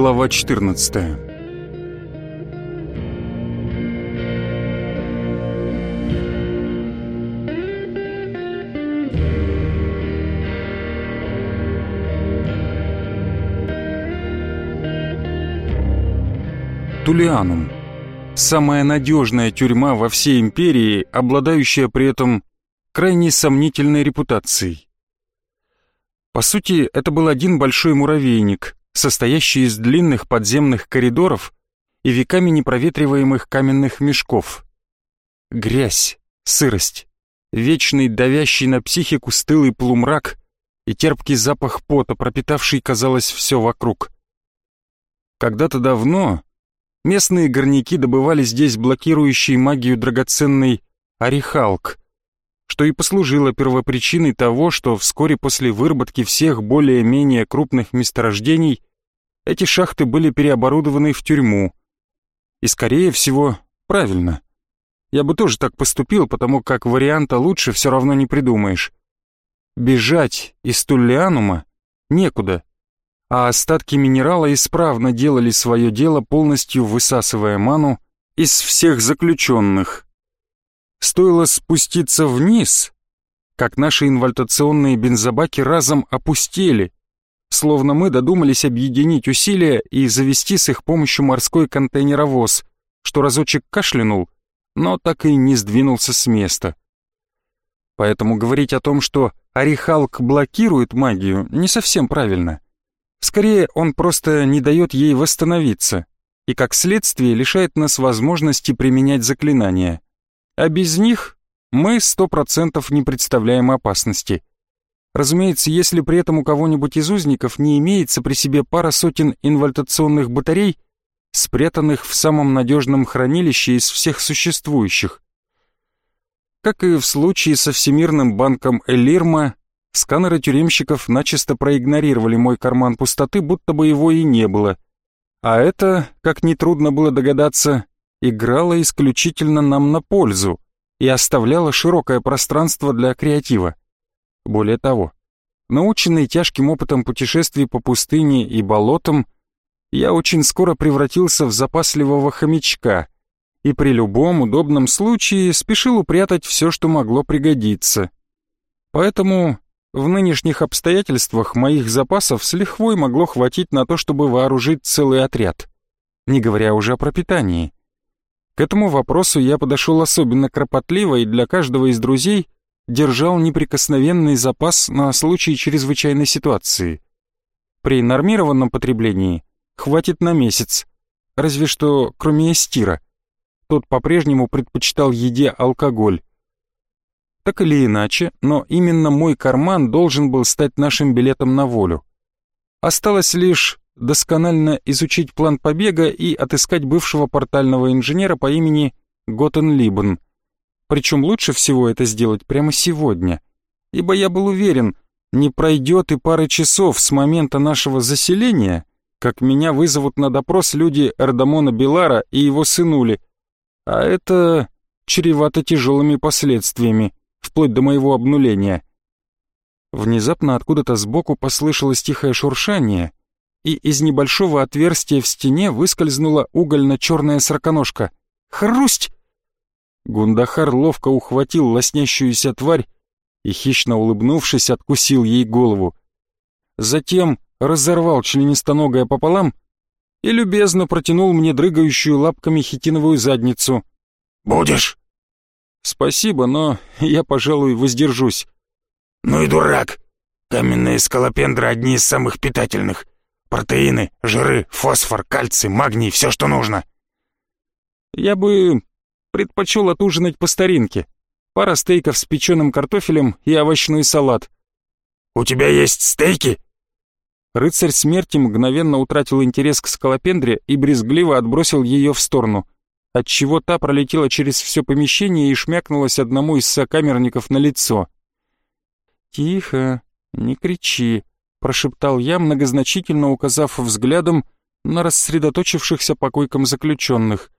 Глава 14 Тулианум. Самая надежная тюрьма во всей империи, обладающая при этом крайне сомнительной репутацией. По сути, это был один большой муравейник, состоящий из длинных подземных коридоров и веками непроветриваемых каменных мешков. Грязь, сырость, вечный давящий на психику стылый полумрак и терпкий запах пота, пропитавший, казалось, все вокруг. Когда-то давно местные горняки добывали здесь блокирующий магию драгоценный орехалк, что и послужило первопричиной того, что вскоре после выработки всех более-менее крупных месторождений эти шахты были переоборудованы в тюрьму. И, скорее всего, правильно. Я бы тоже так поступил, потому как варианта лучше все равно не придумаешь. Бежать из Туллианума некуда, а остатки минерала исправно делали свое дело, полностью высасывая ману из всех заключенных. Стоило спуститься вниз, как наши инвальтационные бензобаки разом опустели, словно мы додумались объединить усилия и завести с их помощью морской контейнеровоз, что разочек кашлянул, но так и не сдвинулся с места. Поэтому говорить о том, что Орехалк блокирует магию, не совсем правильно. Скорее, он просто не дает ей восстановиться и, как следствие, лишает нас возможности применять заклинания а без них мы сто процентов не представляем опасности. Разумеется, если при этом у кого-нибудь из узников не имеется при себе пара сотен инвальтационных батарей, спрятанных в самом надежном хранилище из всех существующих. Как и в случае со Всемирным банком Элирма, сканеры тюремщиков начисто проигнорировали мой карман пустоты, будто бы его и не было. А это, как нетрудно было догадаться, играла исключительно нам на пользу и оставляла широкое пространство для креатива. Более того, наученный тяжким опытом путешествий по пустыне и болотам, я очень скоро превратился в запасливого хомячка и при любом удобном случае спешил упрятать все, что могло пригодиться. Поэтому в нынешних обстоятельствах моих запасов с лихвой могло хватить на то, чтобы вооружить целый отряд, не говоря уже о пропитании. К этому вопросу я подошел особенно кропотливо и для каждого из друзей держал неприкосновенный запас на случай чрезвычайной ситуации. При нормированном потреблении хватит на месяц, разве что кроме эстира. Тот по-прежнему предпочитал еде алкоголь. Так или иначе, но именно мой карман должен был стать нашим билетом на волю. Осталось лишь досконально изучить план побега и отыскать бывшего портального инженера по имени Готен Либен. Причем лучше всего это сделать прямо сегодня, ибо я был уверен, не пройдет и пары часов с момента нашего заселения, как меня вызовут на допрос люди Эрдамона Белара и его сынули, а это чревато тяжелыми последствиями, вплоть до моего обнуления. Внезапно откуда-то сбоку послышалось тихое шуршание — и из небольшого отверстия в стене выскользнула угольно-черная сороконожка. «Хрусть!» Гундахар ловко ухватил лоснящуюся тварь и, хищно улыбнувшись, откусил ей голову. Затем разорвал членистоногое пополам и любезно протянул мне дрыгающую лапками хитиновую задницу. «Будешь?» «Спасибо, но я, пожалуй, воздержусь». «Ну и дурак! Каменные скалопендры одни из самых питательных. Протеины, жиры, фосфор, кальций, магний, все, что нужно. Я бы предпочел отужинать по старинке. Пара стейков с печеным картофелем и овощной салат. «У тебя есть стейки?» Рыцарь смерти мгновенно утратил интерес к скалопендре и брезгливо отбросил ее в сторону, отчего та пролетела через все помещение и шмякнулась одному из сокамерников на лицо. «Тихо, не кричи», прошептал я, многозначительно указав взглядом на рассредоточившихся по койкам заключенных.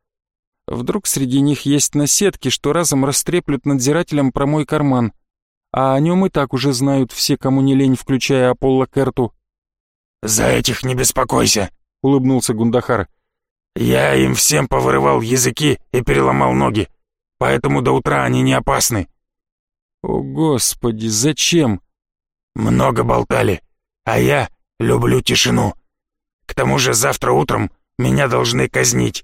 Вдруг среди них есть наседки, что разом растреплют надзирателям про мой карман, а о нем и так уже знают все, кому не лень, включая Аполло Керту. «За этих не беспокойся», — улыбнулся Гундахар. «Я им всем повырывал языки и переломал ноги, поэтому до утра они не опасны». «О, Господи, зачем?» «Много болтали, а я люблю тишину. К тому же завтра утром меня должны казнить.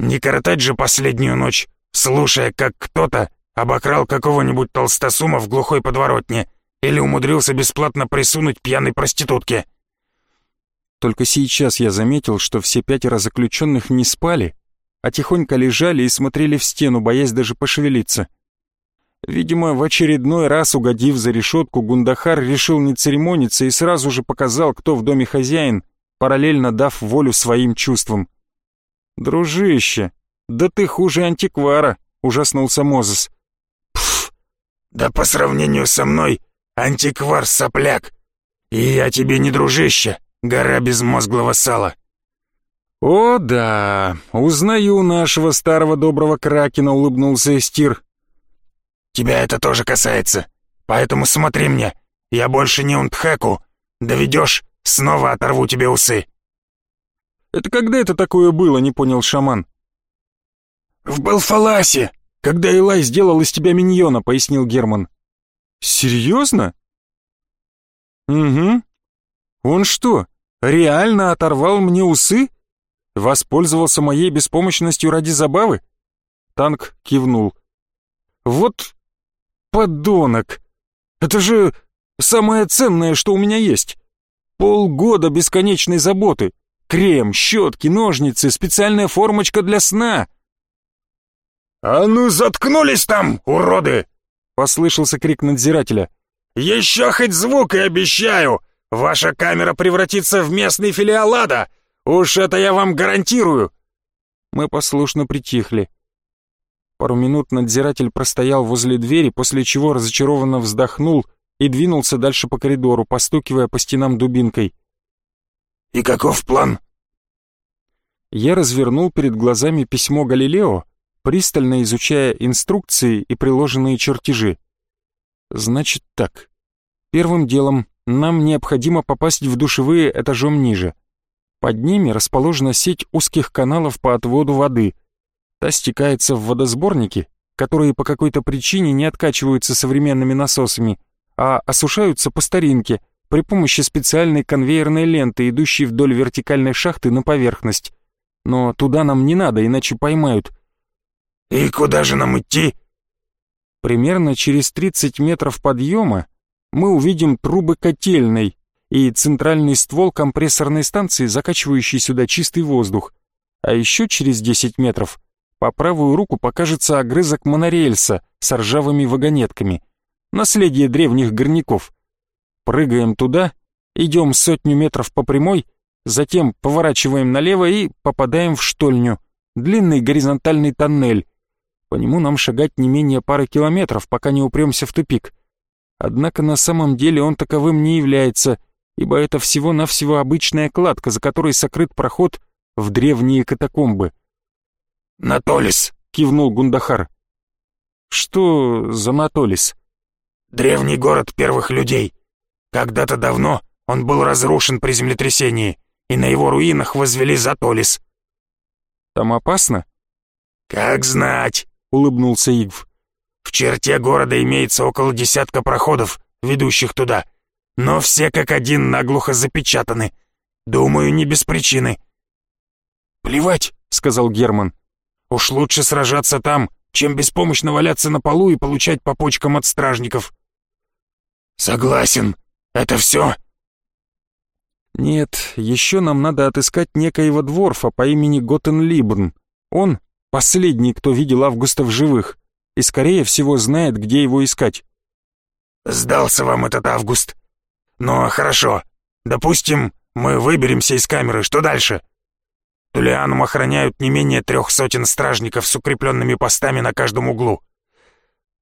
Не коротать же последнюю ночь, слушая, как кто-то обокрал какого-нибудь толстосума в глухой подворотне или умудрился бесплатно присунуть пьяной проститутке». Только сейчас я заметил, что все пятеро заключенных не спали, а тихонько лежали и смотрели в стену, боясь даже пошевелиться. Видимо, в очередной раз, угодив за решетку, Гундахар решил не церемониться и сразу же показал, кто в доме хозяин, параллельно дав волю своим чувствам. «Дружище, да ты хуже антиквара», — ужаснулся Мозес. «Пф, да по сравнению со мной антиквар-сопляк. И я тебе не дружище, Гора безмозглого сала. «О, да, узнаю нашего старого доброго кракена», — улыбнулся Эстир. «Тебя это тоже касается, поэтому смотри мне, я больше не Унтхэку. Доведешь, снова оторву тебе усы». «Это когда это такое было?» — не понял шаман. «В Балфаласе, когда Илай сделал из тебя миньона», — пояснил Герман. «Серьезно?» «Угу. Он что, реально оторвал мне усы? Воспользовался моей беспомощностью ради забавы? Танк кивнул. Вот подонок! Это же самое ценное, что у меня есть. Полгода бесконечной заботы. Крем, щетки, ножницы, специальная формочка для сна. «А ну заткнулись там, уроды!» — послышался крик надзирателя. «Еще хоть звук и обещаю! Ваша камера превратится в местный филиал ада! Уж это я вам гарантирую!» Мы послушно притихли. Пару минут надзиратель простоял возле двери, после чего разочарованно вздохнул и двинулся дальше по коридору, постукивая по стенам дубинкой. «И каков план?» Я развернул перед глазами письмо Галилео, пристально изучая инструкции и приложенные чертежи. «Значит так. Первым делом нам необходимо попасть в душевые этажом ниже. Под ними расположена сеть узких каналов по отводу воды. Та стекается в водосборники, которые по какой-то причине не откачиваются современными насосами, а осушаются по старинке при помощи специальной конвейерной ленты, идущей вдоль вертикальной шахты на поверхность. Но туда нам не надо, иначе поймают. «И куда же нам идти?» Примерно через 30 метров подъема мы увидим трубы котельной и центральный ствол компрессорной станции, закачивающий сюда чистый воздух. А еще через 10 метров по правую руку покажется огрызок монорельса с ржавыми вагонетками, наследие древних горняков. Прыгаем туда, идем сотню метров по прямой, затем поворачиваем налево и попадаем в штольню, длинный горизонтальный тоннель. По нему нам шагать не менее пары километров, пока не упремся в тупик. Однако на самом деле он таковым не является, ибо это всего-навсего обычная кладка, за которой сокрыт проход в древние катакомбы. «Натолис!» — кивнул Гундахар. «Что за Натолис?» «Древний город первых людей. Когда-то давно он был разрушен при землетрясении, и на его руинах возвели Затолис». «Там опасно?» «Как знать!» — улыбнулся Игв. В черте города имеется около десятка проходов, ведущих туда, но все как один наглухо запечатаны. Думаю, не без причины». «Плевать», — сказал Герман. «Уж лучше сражаться там, чем беспомощно валяться на полу и получать по почкам от стражников». «Согласен. Это все?» «Нет, еще нам надо отыскать некоего дворфа по имени Готен Либн. Он — последний, кто видел Августа в живых и, скорее всего, знает, где его искать. «Сдался вам этот август. Но хорошо. Допустим, мы выберемся из камеры. Что дальше?» Тулианум охраняют не менее трех сотен стражников с укрепленными постами на каждом углу.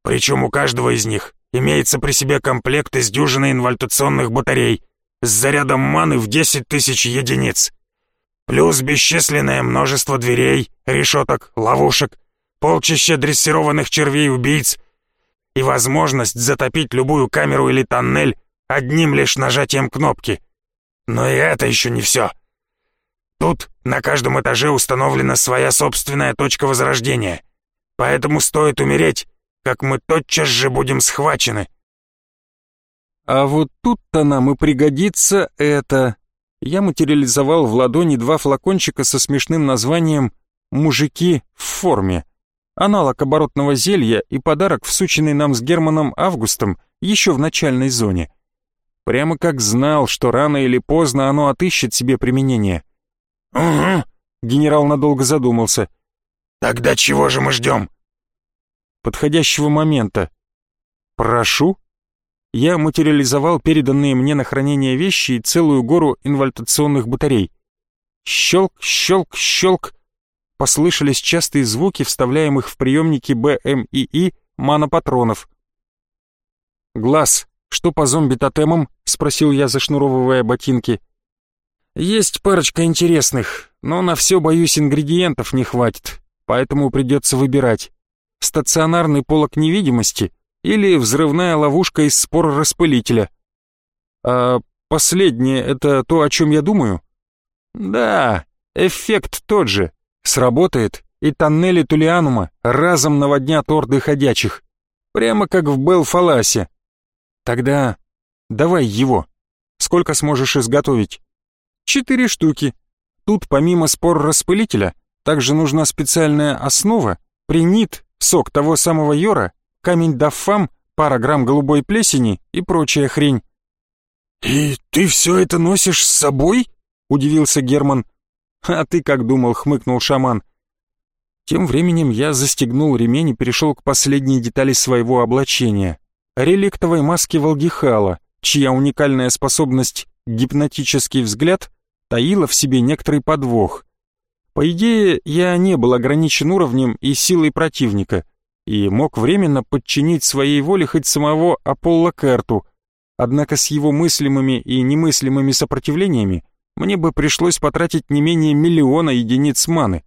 Причем у каждого из них имеется при себе комплект из дюжины инвальтационных батарей с зарядом маны в 10 тысяч единиц. Плюс бесчисленное множество дверей, решеток, ловушек, полчища дрессированных червей-убийц и возможность затопить любую камеру или тоннель одним лишь нажатием кнопки. Но и это еще не все. Тут на каждом этаже установлена своя собственная точка возрождения. Поэтому стоит умереть, как мы тотчас же будем схвачены. А вот тут-то нам и пригодится это. Я материализовал в ладони два флакончика со смешным названием «Мужики в форме». Аналог оборотного зелья и подарок, всученный нам с Германом Августом еще в начальной зоне. Прямо как знал, что рано или поздно оно отыщет себе применение. «Угу», — генерал надолго задумался. «Тогда чего же мы ждем?» «Подходящего момента». «Прошу?» я материализовал переданные мне на хранение вещи и целую гору инвальтационных батарей. Щелк, щелк, щелк. Послышались частые звуки, вставляемых в приемники БМИИ манопатронов. «Глаз, что по зомби-тотемам?» — спросил я, зашнуровывая ботинки. «Есть парочка интересных, но на все, боюсь, ингредиентов не хватит, поэтому придется выбирать. Стационарный полок невидимости или взрывная ловушка из спор распылителя. А последнее — это то, о чем я думаю? Да, эффект тот же. Сработает, и тоннели Тулианума разом наводнят орды ходячих. Прямо как в Белфаласе. Тогда давай его. Сколько сможешь изготовить? Четыре штуки. Тут помимо спор распылителя также нужна специальная основа, принит, сок того самого йора камень даффам, пара грамм голубой плесени и прочая хрень. «И ты все это носишь с собой?» — удивился Герман. «А ты как думал?» — хмыкнул шаман. Тем временем я застегнул ремень и перешел к последней детали своего облачения — реликтовой маске Волгихала, чья уникальная способность «гипнотический взгляд» таила в себе некоторый подвох. По идее, я не был ограничен уровнем и силой противника — и мог временно подчинить своей воле хоть самого Аполло Керту, однако с его мыслимыми и немыслимыми сопротивлениями мне бы пришлось потратить не менее миллиона единиц маны,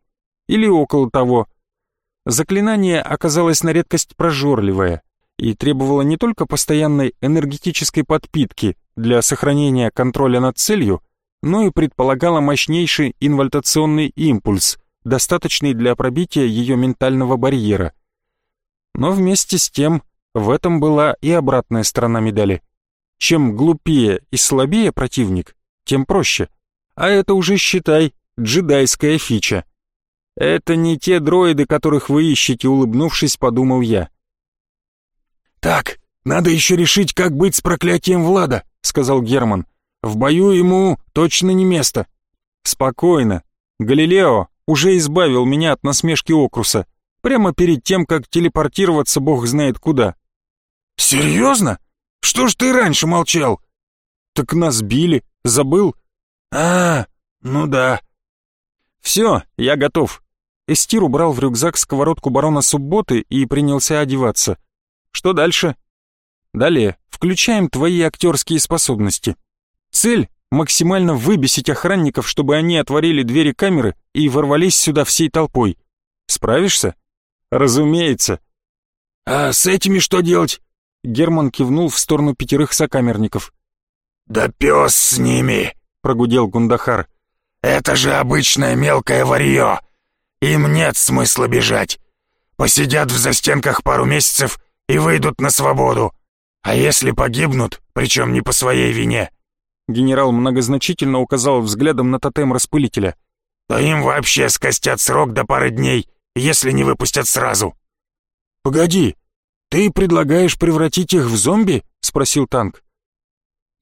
или около того. Заклинание оказалось на редкость прожорливое и требовало не только постоянной энергетической подпитки для сохранения контроля над целью, но и предполагало мощнейший инвальтационный импульс, достаточный для пробития ее ментального барьера – но вместе с тем в этом была и обратная сторона медали. Чем глупее и слабее противник, тем проще. А это уже, считай, джедайская фича. Это не те дроиды, которых вы ищете, улыбнувшись, подумал я. «Так, надо еще решить, как быть с проклятием Влада», — сказал Герман. «В бою ему точно не место». «Спокойно. Галилео уже избавил меня от насмешки Окруса прямо перед тем, как телепортироваться бог знает куда. «Серьезно? Что ж ты раньше молчал?» «Так нас били, забыл?» «А, ну да». «Все, я готов». Эстир убрал в рюкзак сковородку барона Субботы и принялся одеваться. «Что дальше?» «Далее, включаем твои актерские способности. Цель — максимально выбесить охранников, чтобы они отворили двери камеры и ворвались сюда всей толпой. Справишься?» «Разумеется». «А с этими что делать?» Герман кивнул в сторону пятерых сокамерников. «Да пес с ними!» — прогудел Гундахар. «Это же обычное мелкое варье! Им нет смысла бежать. Посидят в застенках пару месяцев и выйдут на свободу. А если погибнут, причем не по своей вине?» Генерал многозначительно указал взглядом на тотем распылителя. «То им вообще скостят срок до пары дней, если не выпустят сразу». «Погоди, ты предлагаешь превратить их в зомби?» — спросил танк.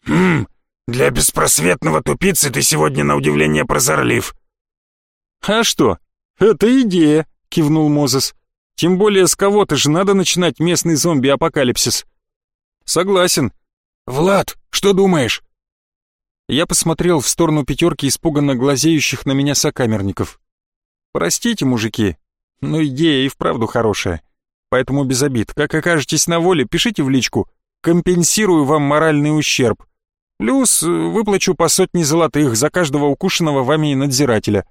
«Хм, для беспросветного тупицы ты сегодня на удивление прозорлив». «А что, это идея», — кивнул Мозес. «Тем более с кого-то же надо начинать местный зомби-апокалипсис». «Согласен». «Влад, что думаешь?» Я посмотрел в сторону пятерки испуганно глазеющих на меня сокамерников. «Простите, мужики, но идея и вправду хорошая. Поэтому без обид. Как окажетесь на воле, пишите в личку. Компенсирую вам моральный ущерб. Плюс э, выплачу по сотне золотых за каждого укушенного вами надзирателя.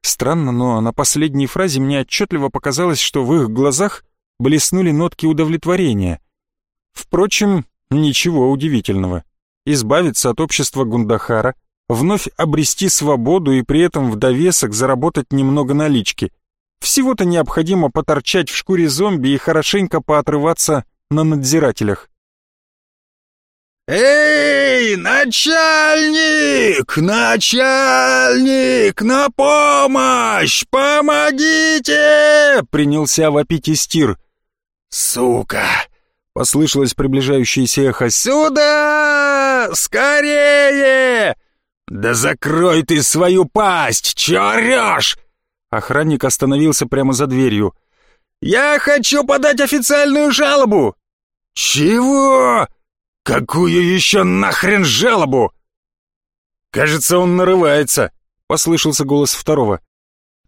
Странно, но на последней фразе мне отчетливо показалось, что в их глазах блеснули нотки удовлетворения. Впрочем, ничего удивительного. Избавиться от общества Гундахара вновь обрести свободу и при этом в довесок заработать немного налички. Всего-то необходимо поторчать в шкуре зомби и хорошенько поотрываться на надзирателях. «Эй, начальник! Начальник! На помощь! Помогите!» — принялся вопить Истир. «Сука!» — послышалось приближающееся эхо. «Сюда! Скорее!» «Да закрой ты свою пасть! Чё орёшь?» Охранник остановился прямо за дверью. «Я хочу подать официальную жалобу!» «Чего?» «Какую еще нахрен жалобу?» «Кажется, он нарывается», — послышался голос второго.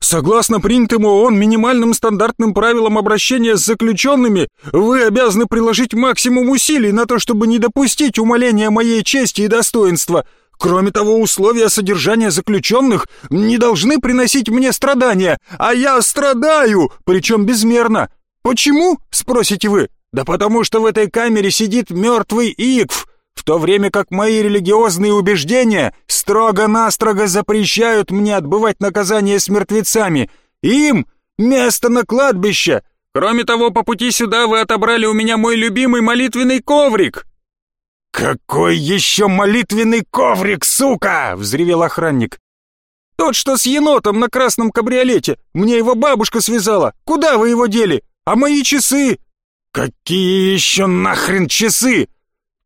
«Согласно принятым ООН минимальным стандартным правилам обращения с заключенными, вы обязаны приложить максимум усилий на то, чтобы не допустить умаления моей чести и достоинства. Кроме того, условия содержания заключенных не должны приносить мне страдания, а я страдаю, причем безмерно. Почему, спросите вы? Да потому что в этой камере сидит мертвый Икв, в то время как мои религиозные убеждения строго-настрого запрещают мне отбывать наказание с мертвецами. Им место на кладбище. Кроме того, по пути сюда вы отобрали у меня мой любимый молитвенный коврик». «Какой еще молитвенный коврик, сука!» — взревел охранник. «Тот, что с енотом на красном кабриолете. Мне его бабушка связала. Куда вы его дели? А мои часы? «Какие еще нахрен часы?»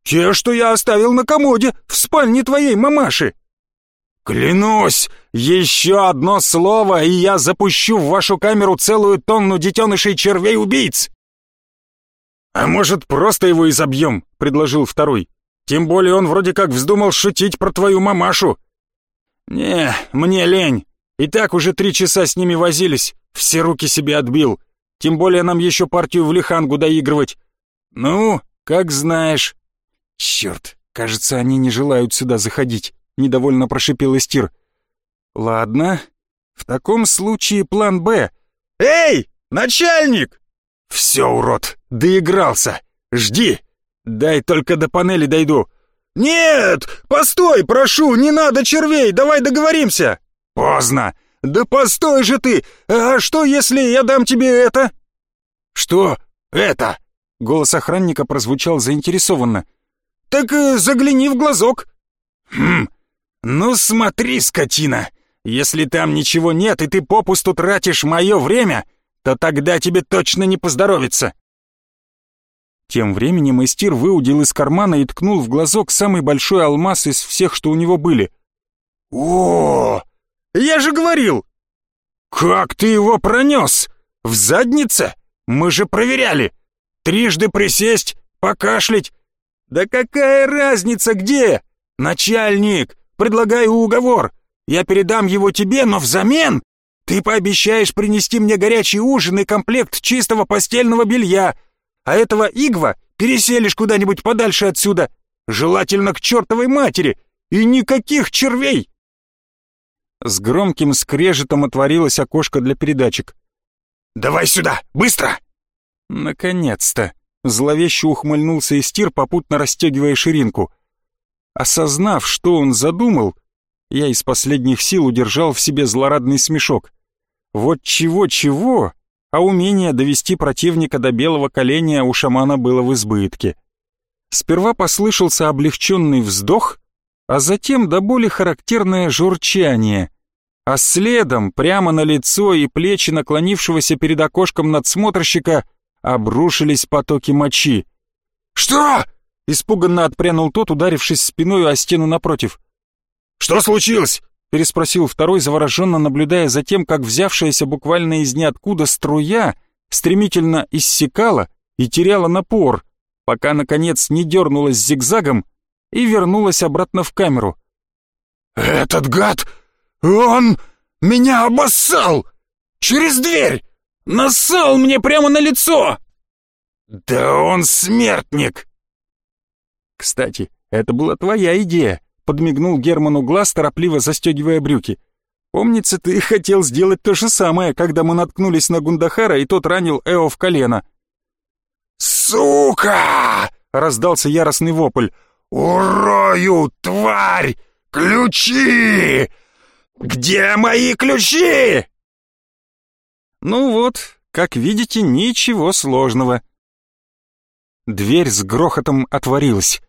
«Те, что я оставил на комоде, в спальне твоей мамаши». «Клянусь, еще одно слово, и я запущу в вашу камеру целую тонну детенышей червей-убийц!» «А может, просто его изобьем?» — предложил второй. «Тем более он вроде как вздумал шутить про твою мамашу». «Не, мне лень. И так уже три часа с ними возились, все руки себе отбил. Тем более нам еще партию в лихангу доигрывать. Ну, как знаешь. Черт, кажется, они не желают сюда заходить, недовольно прошипел Истир. Ладно, в таком случае план «Б». Эй, начальник! Все, урод, доигрался. Жди. Дай только до панели дойду. Нет, постой, прошу, не надо червей, давай договоримся. Поздно. «Да постой же ты! А что, если я дам тебе это?» «Что это?» Голос охранника прозвучал заинтересованно. «Так э, загляни в глазок». «Хм, ну смотри, скотина, если там ничего нет и ты попусту тратишь мое время, то тогда тебе точно не поздоровится». Тем временем Истир выудил из кармана и ткнул в глазок самый большой алмаз из всех, что у него были. «О, я же говорил!» «Как ты его пронес? В заднице? Мы же проверяли! Трижды присесть, покашлять!» «Да какая разница где? Начальник, предлагаю уговор. Я передам его тебе, но взамен ты пообещаешь принести мне горячий ужин и комплект чистого постельного белья, а этого игва переселишь куда-нибудь подальше отсюда, желательно к чертовой матери, и никаких червей!» С громким скрежетом отворилось окошко для передачек. «Давай сюда, быстро!» Наконец-то! Зловеще ухмыльнулся Истир, попутно расстегивая ширинку. Осознав, что он задумал, я из последних сил удержал в себе злорадный смешок. Вот чего-чего, а умение довести противника до белого коленя у шамана было в избытке. Сперва послышался облегченный вздох, а затем до боли характерное журчание, а следом прямо на лицо и плечи наклонившегося перед окошком надсмотрщика обрушились потоки мочи. «Что?» — испуганно отпрянул тот, ударившись спиной о стену напротив. «Что случилось?» — переспросил второй, завороженно наблюдая за тем, как взявшаяся буквально из ниоткуда струя стремительно иссякала и теряла напор, пока, наконец, не дернулась зигзагом и вернулась обратно в камеру. «Этот гад! Он меня обоссал! Через дверь! Нассал мне прямо на лицо!» «Да он смертник!» «Кстати, это была твоя идея», — подмигнул Герману глаз, торопливо застегивая брюки. «Помнится, ты хотел сделать то же самое, когда мы наткнулись на Гундахара, и тот ранил Эо в колено». «Сука!» — раздался яростный вопль. «Урою, тварь! «Ключи! Где мои ключи?» Ну вот, как видите, ничего сложного. Дверь с грохотом отворилась.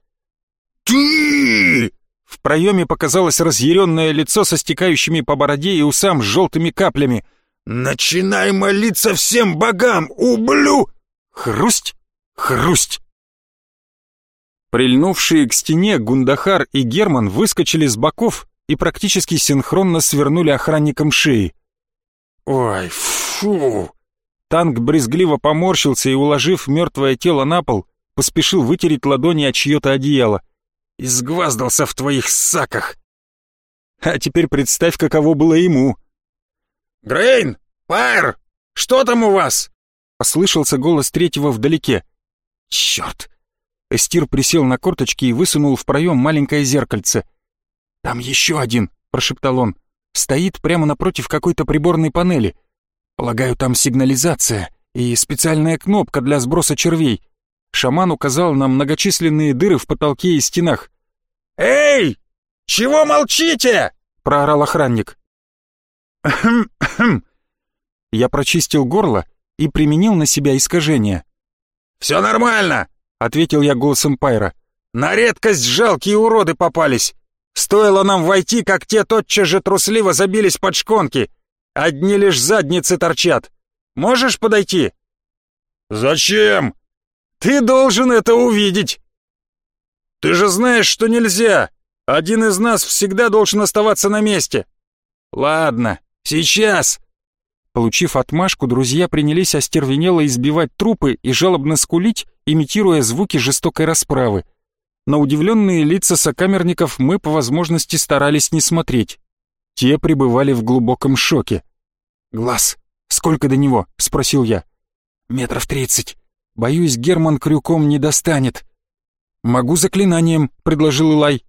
«Ты!» В проеме показалось разъяренное лицо со стекающими по бороде и усам желтыми каплями. «Начинай молиться всем богам, ублю!» Хрусть, хрусть. Прильнувшие к стене Гундахар и Герман выскочили с боков и практически синхронно свернули охранникам шеи. «Ой, фу!» Танк брезгливо поморщился и, уложив мертвое тело на пол, поспешил вытереть ладони от чье-то одеяло. «Изгваздался в твоих саках!» А теперь представь, каково было ему. «Грейн! Пайр! Что там у вас?» Послышался голос третьего вдалеке. «Черт!» Эстир присел на корточки и высунул в проем маленькое зеркальце. «Там еще один», — прошептал он. «Стоит прямо напротив какой-то приборной панели. Полагаю, там сигнализация и специальная кнопка для сброса червей. Шаман указал на многочисленные дыры в потолке и стенах. «Эй! Чего молчите?» — проорал охранник. «Хм-хм». Я прочистил горло и применил на себя искажение. «Все нормально!» — ответил я голосом Пайра. «На редкость жалкие уроды попались. Стоило нам войти, как те тотчас же трусливо забились под шконки. Одни лишь задницы торчат. Можешь подойти?» «Зачем?» «Ты должен это увидеть!» «Ты же знаешь, что нельзя! Один из нас всегда должен оставаться на месте!» «Ладно, сейчас!» Получив отмашку, друзья принялись остервенело избивать трупы и жалобно скулить, имитируя звуки жестокой расправы. На удивленные лица сокамерников мы по возможности старались не смотреть. Те пребывали в глубоком шоке. «Глаз, сколько до него?» — спросил я. «Метров тридцать. Боюсь, Герман крюком не достанет». «Могу заклинанием», — предложил Илай.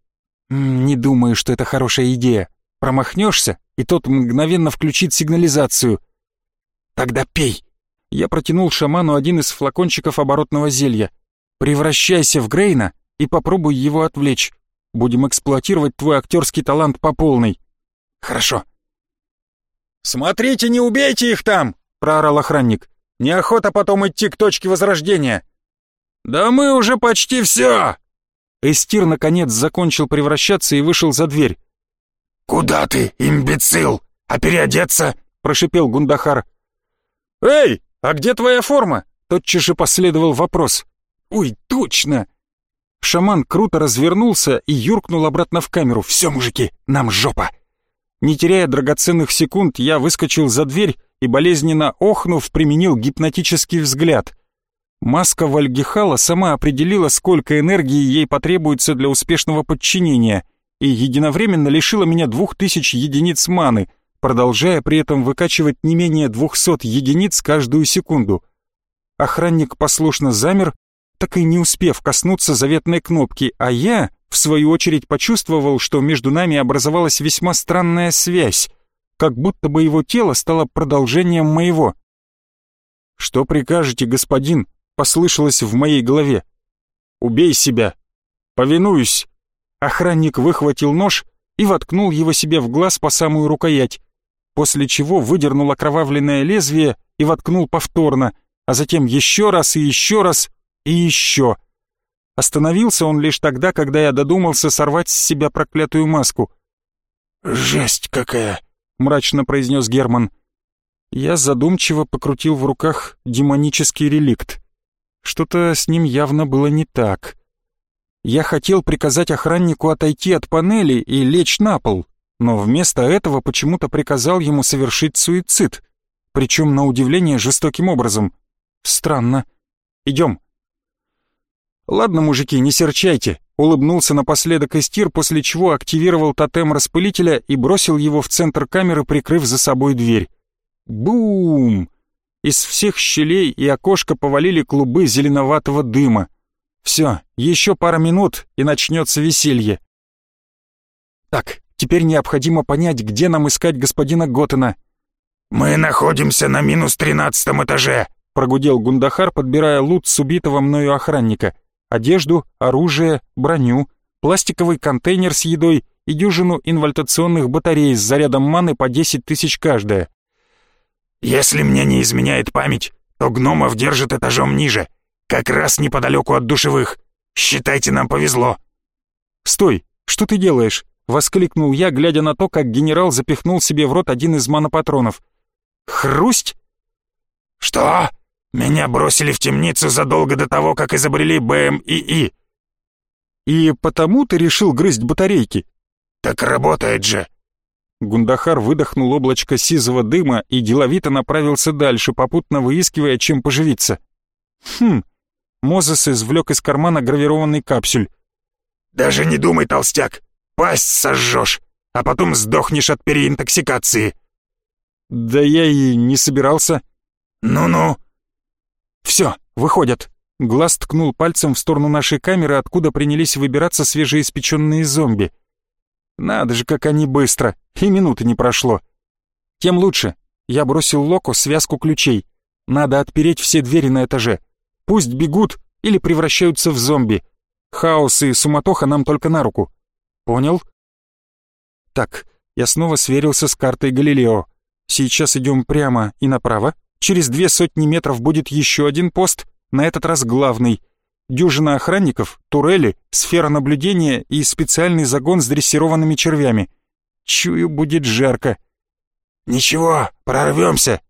«Не думаю, что это хорошая идея. Промахнешься, и тот мгновенно включит сигнализацию». «Тогда пей». Я протянул шаману один из флакончиков оборотного зелья. «Превращайся в Грейна и попробуй его отвлечь. Будем эксплуатировать твой актерский талант по полной». «Хорошо». «Смотрите, не убейте их там!» — проорал охранник. Неохота потом идти к точке возрождения. Да мы уже почти все. Эстир наконец закончил превращаться и вышел за дверь. «Куда ты, имбецил? А переодеться?» — прошипел Гундахар. «Эй, а где твоя форма?» — тотчас же последовал вопрос. «Ой, точно!» Шаман круто развернулся и юркнул обратно в камеру. «Все, мужики, нам жопа!» Не теряя драгоценных секунд, я выскочил за дверь и, болезненно охнув, применил гипнотический взгляд. Маска Вальгихала сама определила, сколько энергии ей потребуется для успешного подчинения, и единовременно лишила меня двух тысяч единиц маны, продолжая при этом выкачивать не менее двухсот единиц каждую секунду. Охранник послушно замер, так и не успев коснуться заветной кнопки, а я, в свою очередь, почувствовал, что между нами образовалась весьма странная связь как будто бы его тело стало продолжением моего. «Что прикажете, господин?» — послышалось в моей голове. «Убей себя!» «Повинуюсь!» Охранник выхватил нож и воткнул его себе в глаз по самую рукоять, после чего выдернул окровавленное лезвие и воткнул повторно, а затем еще раз и еще раз и еще. Остановился он лишь тогда, когда я додумался сорвать с себя проклятую маску. «Жесть какая!» мрачно произнес Герман. Я задумчиво покрутил в руках демонический реликт. Что-то с ним явно было не так. Я хотел приказать охраннику отойти от панели и лечь на пол, но вместо этого почему-то приказал ему совершить суицид, причем на удивление жестоким образом. Странно. Идем. Ладно, мужики, не серчайте. Улыбнулся напоследок Эстир, после чего активировал тотем распылителя и бросил его в центр камеры, прикрыв за собой дверь. Бум! Из всех щелей и окошка повалили клубы зеленоватого дыма. Все, еще пара минут, и начнется веселье. Так, теперь необходимо понять, где нам искать господина Готтена. «Мы находимся на минус тринадцатом этаже», — прогудел Гундахар, подбирая лут с убитого мною охранника одежду, оружие, броню, пластиковый контейнер с едой и дюжину инвольтационных батарей с зарядом маны по 10 тысяч каждая. «Если мне не изменяет память, то гномов держат этажом ниже, как раз неподалеку от душевых. Считайте, нам повезло». «Стой, что ты делаешь?» — воскликнул я, глядя на то, как генерал запихнул себе в рот один из манопатронов. «Хрусть?» «Что? Меня бросили в темницу задолго до того, как изобрели БМИИ». «И потому ты решил грызть батарейки?» «Так работает же!» Гундахар выдохнул облачко сизого дыма и деловито направился дальше, попутно выискивая, чем поживиться. «Хм...» Мозес извлек из кармана гравированный капсюль. «Даже не думай, толстяк! Пасть сожжешь, а потом сдохнешь от переинтоксикации!» «Да я и не собирался». «Ну-ну». «Все, выходят». Глаз ткнул пальцем в сторону нашей камеры, откуда принялись выбираться свежеиспеченные зомби. Надо же, как они быстро, и минуты не прошло. Тем лучше. Я бросил Локу связку ключей. Надо отпереть все двери на этаже. Пусть бегут или превращаются в зомби. Хаос и суматоха нам только на руку. Понял? Так, я снова сверился с картой Галилео. Сейчас идем прямо и направо. Через две сотни метров будет еще один пост, на этот раз главный — дюжина охранников, турели, сфера наблюдения и специальный загон с дрессированными червями. Чую, будет жарко. «Ничего, прорвемся!»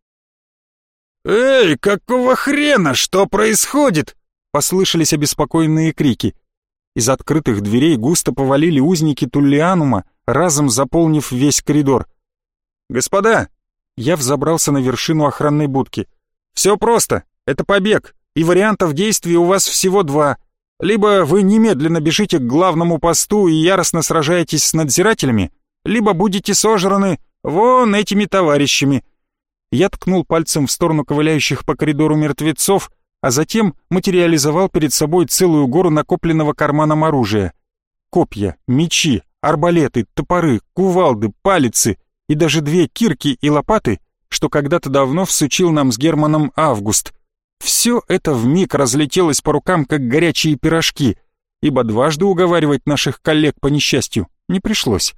«Эй, какого хрена? Что происходит?» Послышались обеспокоенные крики. Из открытых дверей густо повалили узники Туллианума, разом заполнив весь коридор. «Господа!» Я взобрался на вершину охранной будки. «Все просто, это побег и вариантов действий у вас всего два. Либо вы немедленно бежите к главному посту и яростно сражаетесь с надзирателями, либо будете сожраны вон этими товарищами». Я ткнул пальцем в сторону ковыляющих по коридору мертвецов, а затем материализовал перед собой целую гору накопленного карманом оружия. Копья, мечи, арбалеты, топоры, кувалды, палицы и даже две кирки и лопаты, что когда-то давно всучил нам с Германом Август — все это вмиг разлетелось по рукам, как горячие пирожки, ибо дважды уговаривать наших коллег по несчастью не пришлось.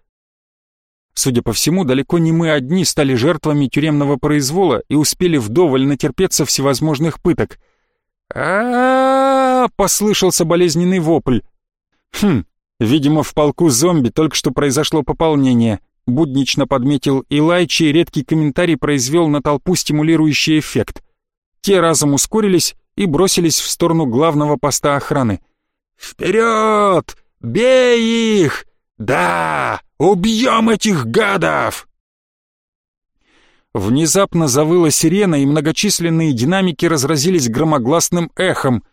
Судя по всему, далеко не мы одни стали жертвами тюремного произвола и успели вдоволь натерпеться всевозможных пыток. а, послышался болезненный вопль. Хм, видимо, в полку зомби только что произошло пополнение. Буднично подметил Илайчи, и редкий комментарий произвел на толпу стимулирующий эффект. Те разом ускорились и бросились в сторону главного поста охраны. «Вперед! Бей их! Да! Убьем этих гадов!» Внезапно завыла сирена, и многочисленные динамики разразились громогласным эхом.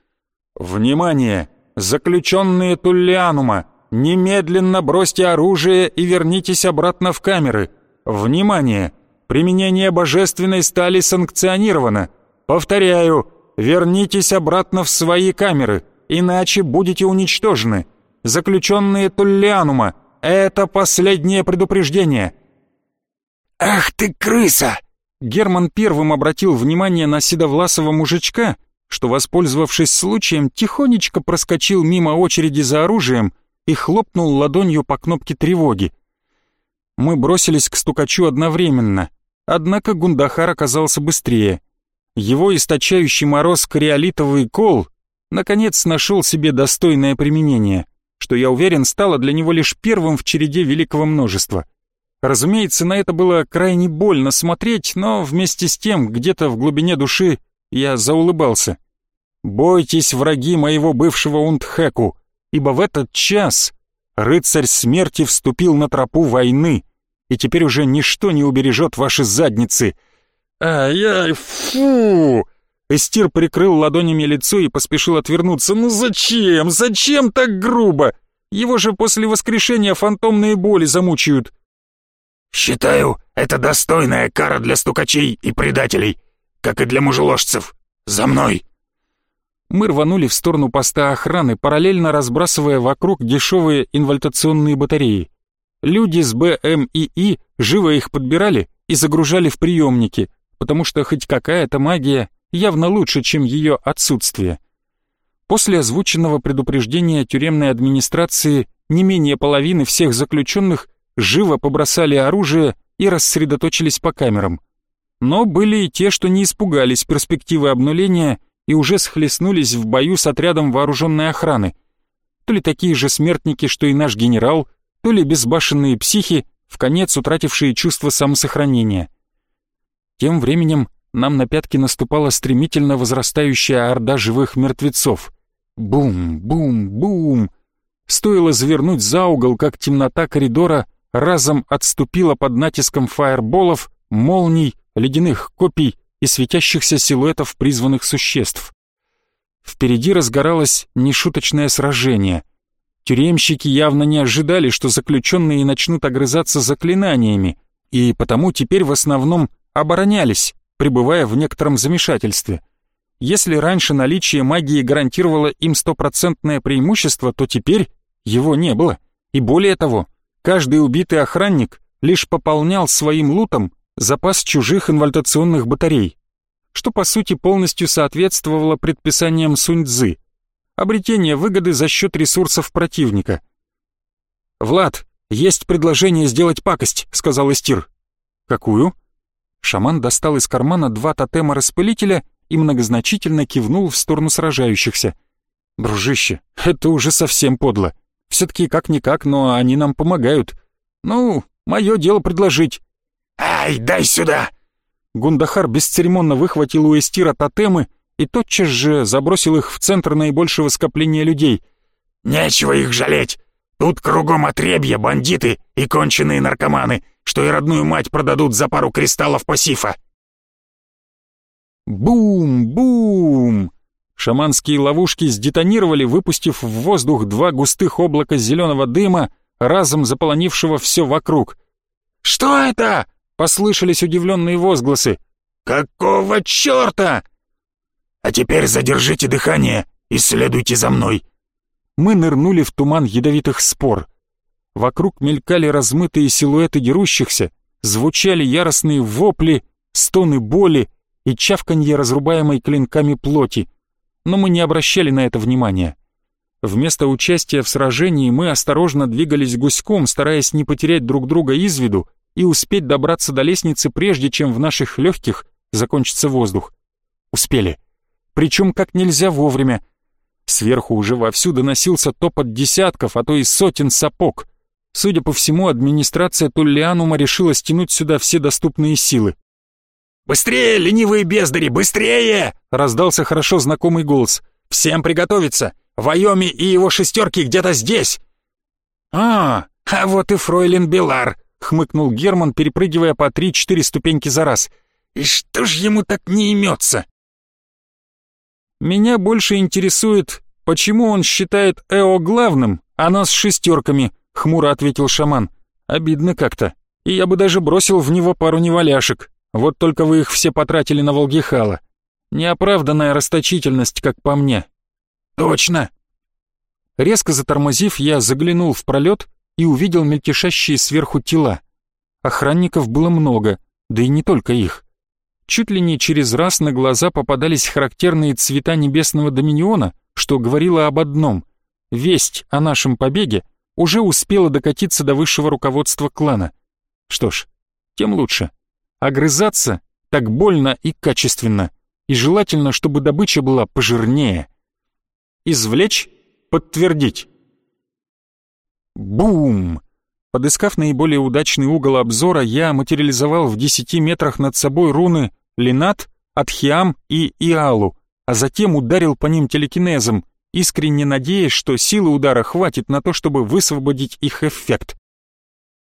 «Внимание! Заключенные Туллианума! Немедленно бросьте оружие и вернитесь обратно в камеры! Внимание! Применение божественной стали санкционировано! Повторяю, вернитесь обратно в свои камеры, иначе будете уничтожены. Заключенные Туллианума, это последнее предупреждение». «Ах ты крыса!» Герман первым обратил внимание на седовласого мужичка, что, воспользовавшись случаем, тихонечко проскочил мимо очереди за оружием и хлопнул ладонью по кнопке тревоги. Мы бросились к стукачу одновременно, однако Гундахар оказался быстрее — его источающий мороз криолитовый кол наконец нашел себе достойное применение, что, я уверен, стало для него лишь первым в череде великого множества. Разумеется, на это было крайне больно смотреть, но вместе с тем, где-то в глубине души, я заулыбался. «Бойтесь, враги моего бывшего Унтхэку, ибо в этот час рыцарь смерти вступил на тропу войны, и теперь уже ничто не убережет ваши задницы», «Ай-яй, фу!» Эстир прикрыл ладонями лицо и поспешил отвернуться. «Ну зачем? Зачем так грубо? Его же после воскрешения фантомные боли замучают». «Считаю, это достойная кара для стукачей и предателей, как и для мужеложцев. За мной!» Мы рванули в сторону поста охраны, параллельно разбрасывая вокруг дешевые инвальтационные батареи. Люди с БМИИ живо их подбирали и загружали в приемники, потому что хоть какая-то магия явно лучше, чем ее отсутствие. После озвученного предупреждения тюремной администрации не менее половины всех заключенных живо побросали оружие и рассредоточились по камерам. Но были и те, что не испугались перспективы обнуления и уже схлестнулись в бою с отрядом вооруженной охраны. То ли такие же смертники, что и наш генерал, то ли безбашенные психи, в конец утратившие чувство самосохранения. Тем временем нам на пятки наступала стремительно возрастающая орда живых мертвецов. Бум, бум, бум. Стоило завернуть за угол, как темнота коридора разом отступила под натиском фаерболов, молний, ледяных копий и светящихся силуэтов призванных существ. Впереди разгоралось нешуточное сражение. Тюремщики явно не ожидали, что заключенные начнут огрызаться заклинаниями, и потому теперь в основном оборонялись, пребывая в некотором замешательстве. Если раньше наличие магии гарантировало им стопроцентное преимущество, то теперь его не было. И более того, каждый убитый охранник лишь пополнял своим лутом запас чужих инвальтационных батарей, что по сути полностью соответствовало предписаниям Сунь-Дзы. Обретение выгоды за счет ресурсов противника. «Влад, есть предложение сделать пакость», — сказал Истир. «Какую?» Шаман достал из кармана два тотема-распылителя и многозначительно кивнул в сторону сражающихся. «Дружище, это уже совсем подло. Все-таки как-никак, но они нам помогают. Ну, мое дело предложить». «Ай, дай сюда!» Гундахар бесцеремонно выхватил у Эстира тотемы и тотчас же забросил их в центр наибольшего скопления людей. «Нечего их жалеть! Тут кругом отребья, бандиты и конченые наркоманы, что и родную мать продадут за пару кристаллов пассифа!» Бум-бум! Шаманские ловушки сдетонировали, выпустив в воздух два густых облака зеленого дыма, разом заполонившего все вокруг. «Что это?» — послышались удивленные возгласы. «Какого черта?» «А теперь задержите дыхание и следуйте за мной!» Мы нырнули в туман ядовитых спор. Вокруг мелькали размытые силуэты дерущихся, звучали яростные вопли, стоны боли и чавканье разрубаемой клинками плоти, но мы не обращали на это внимания. Вместо участия в сражении мы осторожно двигались гуськом, стараясь не потерять друг друга из виду и успеть добраться до лестницы, прежде чем в наших легких закончится воздух. Успели. Причем как нельзя вовремя. Сверху уже вовсю доносился топот десятков, а то и сотен сапог. Судя по всему, администрация Туллианума решила стянуть сюда все доступные силы. «Быстрее, ленивые бездари, быстрее!» — раздался хорошо знакомый голос. «Всем приготовиться! Вайоми и его шестерки где-то здесь!» «А, а вот и фройлен Белар!» — хмыкнул Герман, перепрыгивая по три-четыре ступеньки за раз. «И что ж ему так не имется?» «Меня больше интересует, почему он считает Эо главным, а нас шестерками», — хмуро ответил шаман. «Обидно как-то. И я бы даже бросил в него пару неваляшек. Вот только вы их все потратили на Волгихала. Неоправданная расточительность, как по мне. Точно. Резко затормозив, я заглянул в пролет и увидел мельтешащие сверху тела. Охранников было много, да и не только их. Чуть ли не через раз на глаза попадались характерные цвета небесного доминиона, что говорило об одном. Весть о нашем побеге уже успела докатиться до высшего руководства клана. Что ж, тем лучше. Огрызаться так больно и качественно, и желательно, чтобы добыча была пожирнее. Извлечь, подтвердить. Бум! Подыскав наиболее удачный угол обзора, я материализовал в 10 метрах над собой руны Линат, Атхиам и Иалу, а затем ударил по ним телекинезом, искренне надеясь, что силы удара хватит на то, чтобы высвободить их эффект.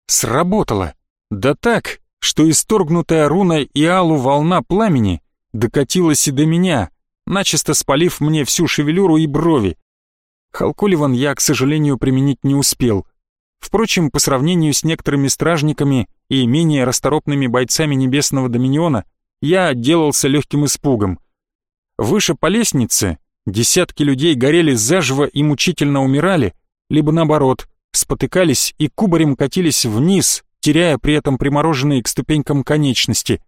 Сработало. Да так, что исторгнутая руной и алу волна пламени докатилась и до меня, начисто спалив мне всю шевелюру и брови. Халкуливан я, к сожалению, применить не успел. Впрочем, по сравнению с некоторыми стражниками и менее расторопными бойцами Небесного Доминиона, я отделался легким испугом. Выше по лестнице десятки людей горели заживо и мучительно умирали, либо наоборот, спотыкались и кубарем катились вниз, теряя при этом примороженные к ступенькам конечности.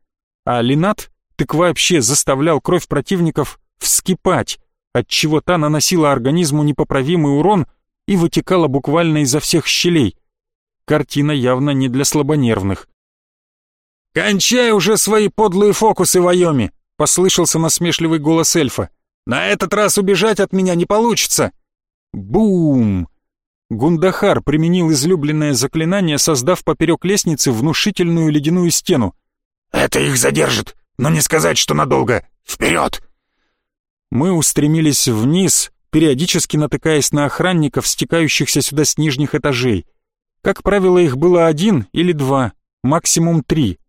А Линат так вообще заставлял кровь противников вскипать, отчего та наносила организму непоправимый урон и вытекала буквально изо всех щелей. Картина явно не для слабонервных. «Кончай уже свои подлые фокусы, Вайоми!» — послышался насмешливый голос эльфа. «На этот раз убежать от меня не получится!» Бум! Гундахар применил излюбленное заклинание, создав поперек лестницы внушительную ледяную стену. «Это их задержит, но не сказать, что надолго. Вперед!» Мы устремились вниз, периодически натыкаясь на охранников, стекающихся сюда с нижних этажей. Как правило, их было один или два, максимум три.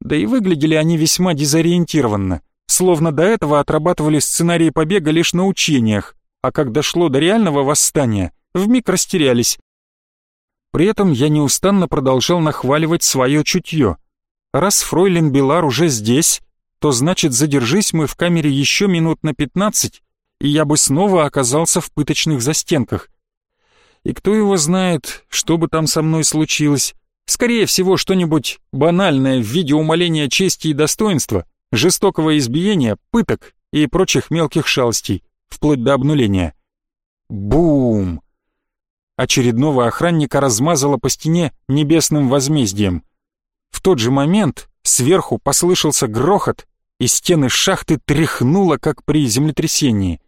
Да и выглядели они весьма дезориентированно, словно до этого отрабатывали сценарии побега лишь на учениях, а как дошло до реального восстания, вмиг растерялись. При этом я неустанно продолжал нахваливать свое чутье. Раз фройлен Белар уже здесь, то значит задержись мы в камере еще минут на пятнадцать, и я бы снова оказался в пыточных застенках. И кто его знает, что бы там со мной случилось. Скорее всего, что-нибудь банальное в виде умаления чести и достоинства, жестокого избиения, пыток и прочих мелких шалостей, вплоть до обнуления. Бум! Очередного охранника размазало по стене небесным возмездием. В тот же момент сверху послышался грохот, и стены шахты тряхнуло, как при землетрясении.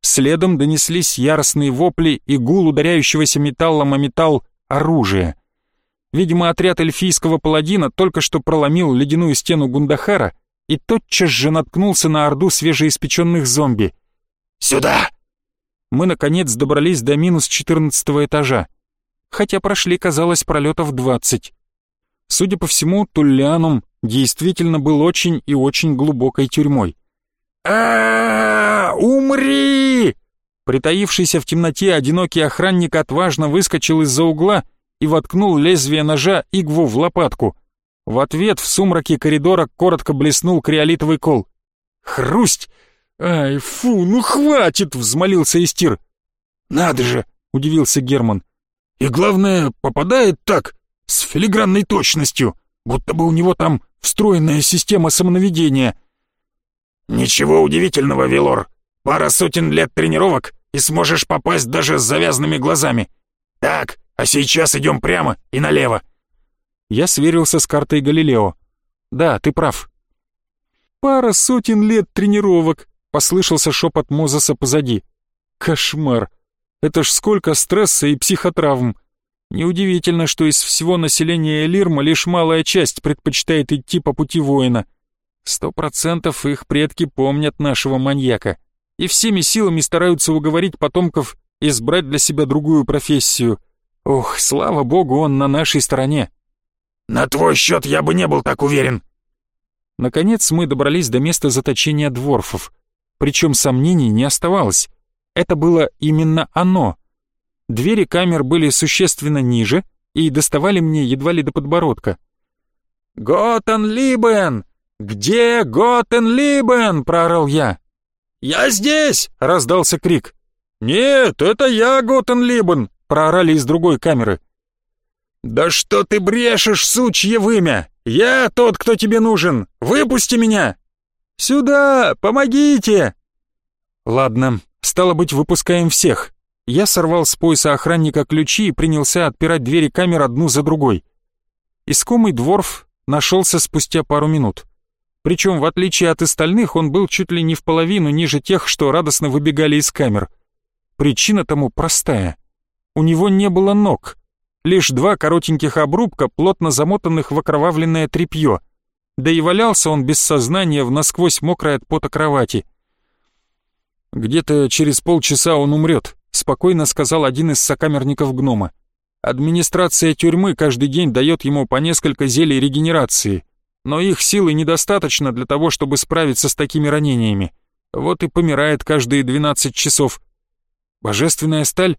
Следом донеслись яростные вопли и гул ударяющегося металлом о металл оружия. Видимо, отряд эльфийского паладина только что проломил ледяную стену Гундахара и тотчас же наткнулся на орду свежеиспеченных зомби. «Сюда!» Мы, наконец, добрались до минус четырнадцатого этажа, хотя прошли, казалось, пролетов двадцать. Судя по всему, Туллианум действительно был очень и очень глубокой тюрьмой. а Умри!» Притаившийся в темноте одинокий охранник отважно выскочил из-за угла и воткнул лезвие ножа игву в лопатку. В ответ в сумраке коридора коротко блеснул криолитовый кол. «Хрусть! Ай, фу, ну хватит!» — взмолился Истир. «Надо же!» — удивился Герман. «И главное, попадает так, с филигранной точностью, будто бы у него там встроенная система самонаведения». «Ничего удивительного, Велор. Пара сотен лет тренировок, и сможешь попасть даже с завязанными глазами. Так, а сейчас идем прямо и налево». Я сверился с картой Галилео. «Да, ты прав». «Пара сотен лет тренировок», — послышался шепот Мозеса позади. «Кошмар! Это ж сколько стресса и психотравм! Неудивительно, что из всего населения Элирма лишь малая часть предпочитает идти по пути воина. Сто процентов их предки помнят нашего маньяка и всеми силами стараются уговорить потомков избрать для себя другую профессию. Ох, слава богу, он на нашей стороне. «На твой счет я бы не был так уверен». Наконец мы добрались до места заточения дворфов. Причем сомнений не оставалось. Это было именно оно. Двери камер были существенно ниже и доставали мне едва ли до подбородка. «Готен Либен! Где Готен Либен?» — проорал я. «Я здесь!» — раздался крик. «Нет, это я, Готен Либен!» — проорали из другой камеры. «Да что ты брешешь, сучье вымя! Я тот, кто тебе нужен! Выпусти меня!» «Сюда! Помогите!» «Ладно, стало быть, выпускаем всех». Я сорвал с пояса охранника ключи и принялся отпирать двери камер одну за другой. Искомый дворф нашелся спустя пару минут. Причем, в отличие от остальных, он был чуть ли не в половину ниже тех, что радостно выбегали из камер. Причина тому простая. У него не было ног. Лишь два коротеньких обрубка, плотно замотанных в окровавленное тряпье. Да и валялся он без сознания в насквозь мокрой от пота кровати. «Где-то через полчаса он умрет», — спокойно сказал один из сокамерников гнома. «Администрация тюрьмы каждый день дает ему по несколько зелий регенерации, но их силы недостаточно для того, чтобы справиться с такими ранениями. Вот и помирает каждые двенадцать часов. Божественная сталь?»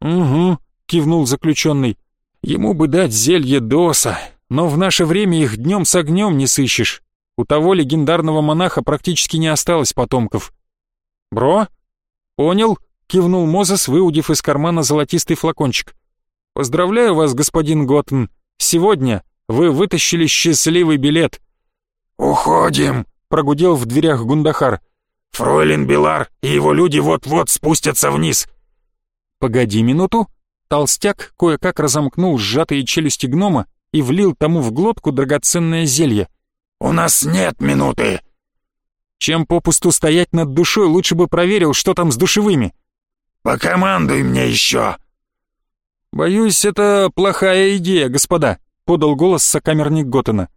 «Угу», — кивнул заключенный. «Ему бы дать зелье доса, но в наше время их днем с огнем не сыщешь. У того легендарного монаха практически не осталось потомков». «Бро?» «Понял», — кивнул Мозес, выудив из кармана золотистый флакончик. «Поздравляю вас, господин Готтен. Сегодня вы вытащили счастливый билет». «Уходим», — прогудел в дверях Гундахар. «Фройлен Белар и его люди вот-вот спустятся вниз». Погоди минуту. Толстяк кое-как разомкнул сжатые челюсти гнома и влил тому в глотку драгоценное зелье. «У нас нет минуты!» Чем попусту стоять над душой, лучше бы проверил, что там с душевыми. «Покомандуй мне еще!» «Боюсь, это плохая идея, господа», — подал голос сокамерник Готтена.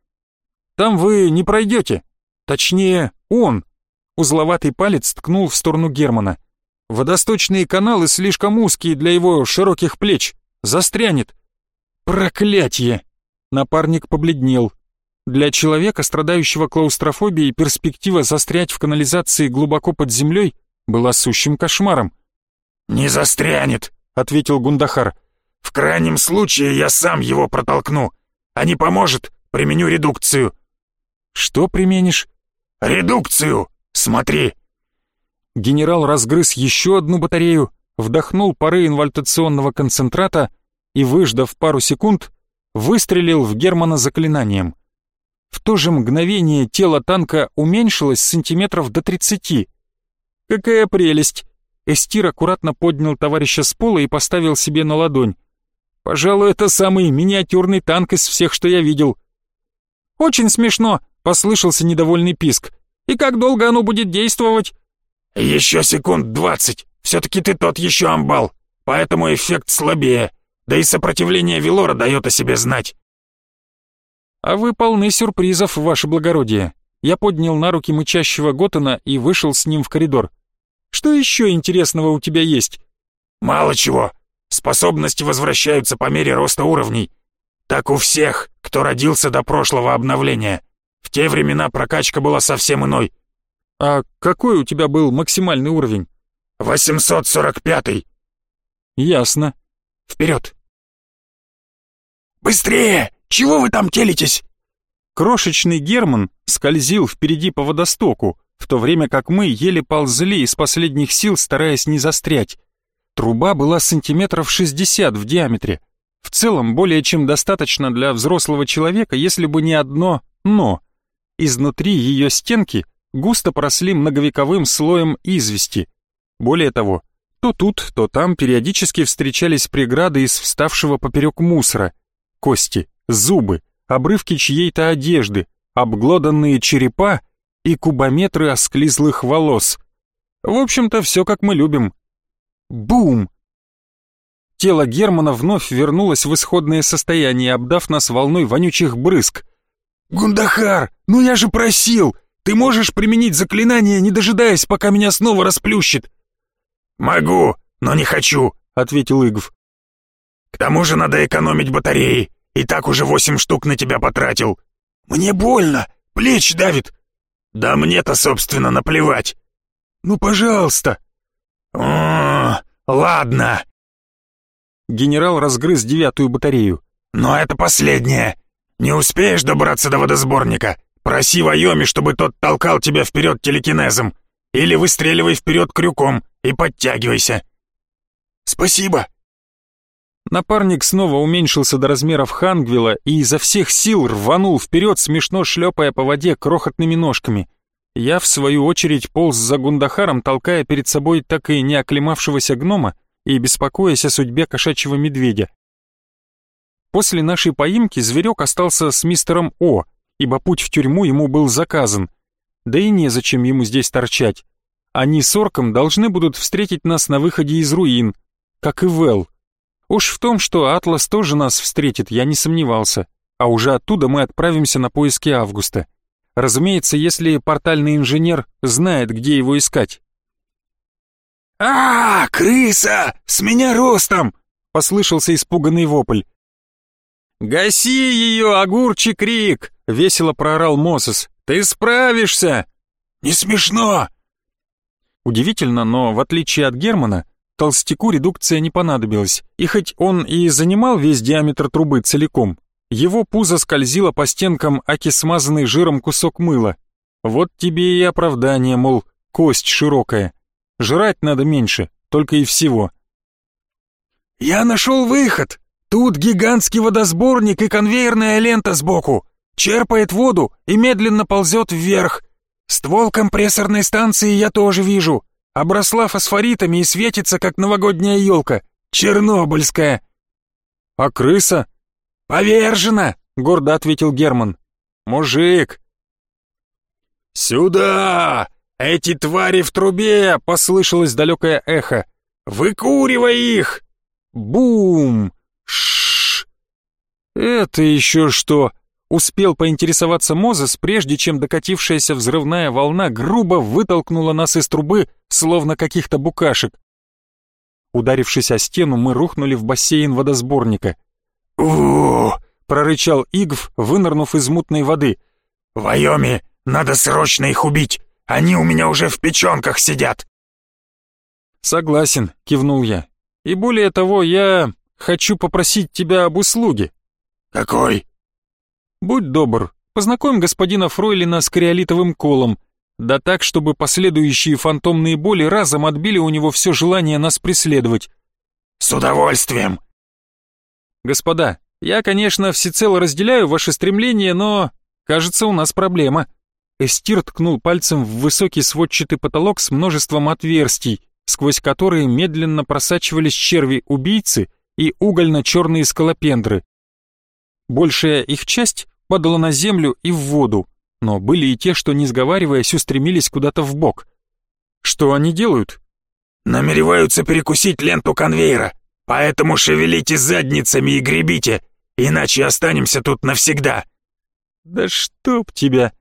«Там вы не пройдете. Точнее, он». Узловатый палец ткнул в сторону Германа. «Водосточные каналы слишком узкие для его широких плеч. Застрянет». «Проклятье!» Напарник побледнел. Для человека, страдающего клаустрофобией, перспектива застрять в канализации глубоко под землей была сущим кошмаром. «Не застрянет», — ответил Гундахар. «В крайнем случае я сам его протолкну. А не поможет, применю редукцию». «Что применишь?» «Редукцию! Смотри!» Генерал разгрыз еще одну батарею, вдохнул пары инвальтационного концентрата и, выждав пару секунд, выстрелил в Германа заклинанием. В то же мгновение тело танка уменьшилось сантиметров до тридцати. Какая прелесть! Эстир аккуратно поднял товарища с пола и поставил себе на ладонь. Пожалуй, это самый миниатюрный танк из всех, что я видел. Очень смешно, послышался недовольный писк. И как долго оно будет действовать? Еще секунд двадцать. Все-таки ты тот еще амбал, поэтому эффект слабее. Да и сопротивление Велора дает о себе знать. «А вы полны сюрпризов, ваше благородие». Я поднял на руки мычащего Готана и вышел с ним в коридор. «Что еще интересного у тебя есть?» «Мало чего. Способности возвращаются по мере роста уровней. Так у всех, кто родился до прошлого обновления. В те времена прокачка была совсем иной». «А какой у тебя был максимальный уровень?» «845-й». «Ясно. Вперед!» «Быстрее! Чего вы там телитесь?» Крошечный Герман скользил впереди по водостоку, в то время как мы еле ползли из последних сил, стараясь не застрять. Труба была сантиметров 60 в диаметре. В целом, более чем достаточно для взрослого человека, если бы не одно «но». Изнутри ее стенки густо поросли многовековым слоем извести. Более того, то тут, то там периодически встречались преграды из вставшего поперек мусора, кости, зубы, обрывки чьей-то одежды, обглоданные черепа и кубометры осклизлых волос. В общем-то, все как мы любим. Бум! Тело Германа вновь вернулось в исходное состояние, обдав нас волной вонючих брызг. «Гундахар, ну я же просил! Ты можешь применить заклинание, не дожидаясь, пока меня снова расплющит?» «Могу, но не хочу», — ответил Игв. «К тому же надо экономить батареи. И так уже восемь штук на тебя потратил. Мне больно, плечи давит. Да мне-то, собственно, наплевать. Ну, пожалуйста. О, ладно. Генерал разгрыз девятую батарею. Но это последняя. Не успеешь добраться до водосборника? Проси Вайоми, чтобы тот толкал тебя вперед телекинезом. Или выстреливай вперед крюком и подтягивайся. Спасибо. Напарник снова уменьшился до размеров Хангвилла и изо всех сил рванул вперед, смешно шлепая по воде крохотными ножками. Я, в свою очередь, полз за Гундахаром, толкая перед собой так и не оклемавшегося гнома и беспокоясь о судьбе кошачьего медведя. После нашей поимки зверек остался с мистером О, ибо путь в тюрьму ему был заказан. Да и незачем ему здесь торчать. Они с орком должны будут встретить нас на выходе из руин, как и Вэл. Уж в том, что Атлас тоже нас встретит, я не сомневался, а уже оттуда мы отправимся на поиски Августа. Разумеется, если портальный инженер знает, где его искать. «А, крыса! С меня ростом!» — послышался испуганный вопль. «Гаси ее, огурчик Рик!» — весело проорал Мосес. «Ты справишься!» «Не смешно!» Удивительно, но в отличие от Германа, Толстяку редукция не понадобилась, и хоть он и занимал весь диаметр трубы целиком, его пузо скользило по стенкам, аки смазанный жиром кусок мыла. Вот тебе и оправдание, мол, кость широкая. Жрать надо меньше, только и всего. «Я нашел выход! Тут гигантский водосборник и конвейерная лента сбоку. Черпает воду и медленно ползет вверх. Ствол компрессорной станции я тоже вижу обросла фосфоритами и светится, как новогодняя елка. Чернобыльская. А крыса? Повержена, гордо ответил Герман. Мужик. Сюда! Эти твари в трубе! Послышалось далекое эхо. Выкуривай их! Бум! Шш! Это еще что? Успел поинтересоваться Мозес, прежде чем докатившаяся взрывная волна грубо вытолкнула нас из трубы, словно каких-то букашек. Ударившись о стену, мы рухнули в бассейн водосборника. у прорычал Игв, вынырнув из мутной воды. «Вайоми, надо срочно их убить! Они у меня уже в печенках сидят!» «Согласен», — кивнул я. «И более того, я хочу попросить тебя об услуге». «Какой?» Будь добр, познакомь господина Фройлина с криолитовым колом, да так, чтобы последующие фантомные боли разом отбили у него все желание нас преследовать. С удовольствием. Господа, я, конечно, всецело разделяю ваши стремления, но, кажется, у нас проблема. Эстир ткнул пальцем в высокий сводчатый потолок с множеством отверстий, сквозь которые медленно просачивались черви-убийцы и угольно-черные скалопендры. Большая их часть падала на землю и в воду, но были и те, что, не сговариваясь, устремились куда-то в бок. Что они делают? Намереваются перекусить ленту конвейера, поэтому шевелите задницами и гребите, иначе останемся тут навсегда. Да чтоб тебя!